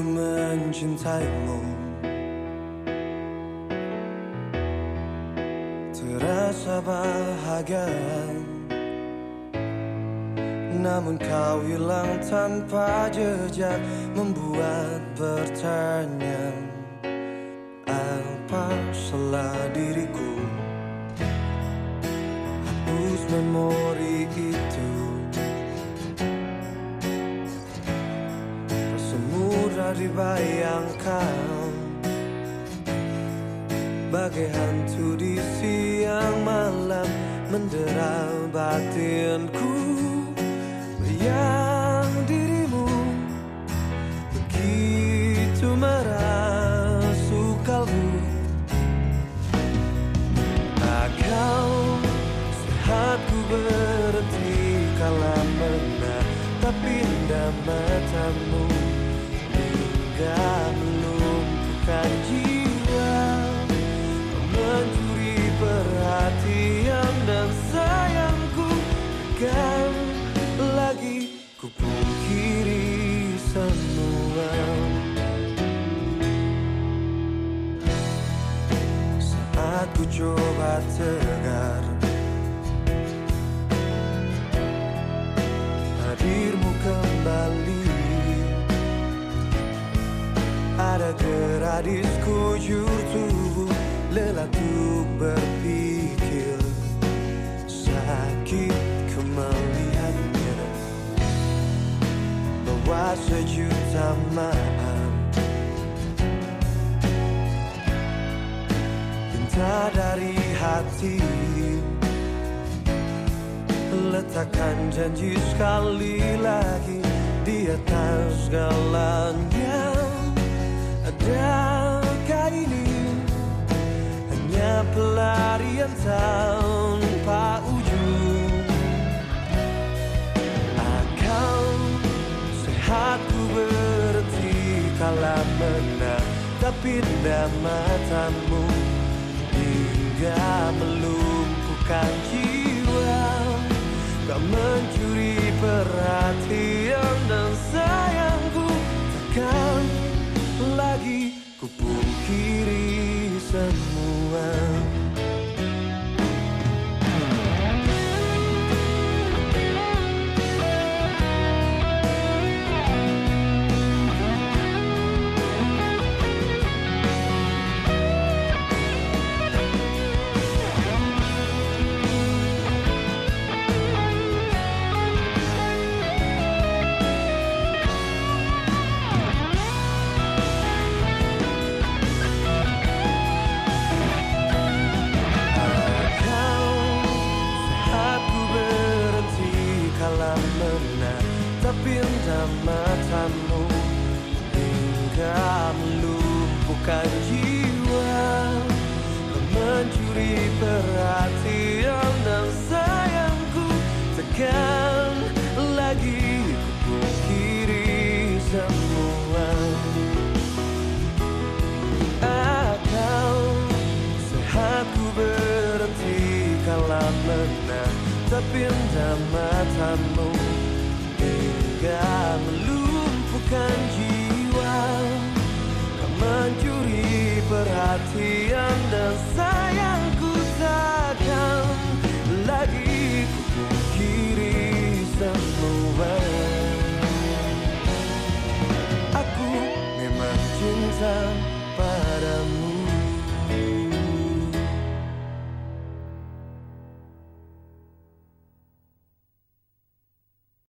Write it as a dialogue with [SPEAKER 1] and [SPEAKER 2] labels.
[SPEAKER 1] mencintaimu. Terasa bahagia. Namun kau hilang tanpa jejak Membuat bertanya Apa salah diriku dibayangkan Bagai hantu di siang malam Mendera batinku. Yang dirimu Begitu merasuk kalbu. Kau sehat ku berhenti Kala menatap indah matamu Hingga melumpuhkan jiwa Mencuri perhatian dan sayangku Kan lagi ku pungkiri semua. Saat ku coba tegar Hadirmu gerak di sekujur tubuh Lelah untuk berpikir Sakit ku melihatnya Bawa sejuta maaf. Pinta dari hati. Letakkan janji sekali lagi Di atas segalanya pelarian tanpa ujung Akan sehat ku berhenti Kala menatap indah matamu Hingga melumpuhkan jiwa. Kau mencuri perhatian dan sayangku Takkan lagi ku pungkiri semua matamu. Hingga melumpuhkan jiwa mencuri perhatian dan sayangku. Tekan lagi ku pungkiri semua. Akal sehat ku berhenti Kala menatap indah matamu Hingga melumpuhkan jiwa mencuri perhatian dan sayangku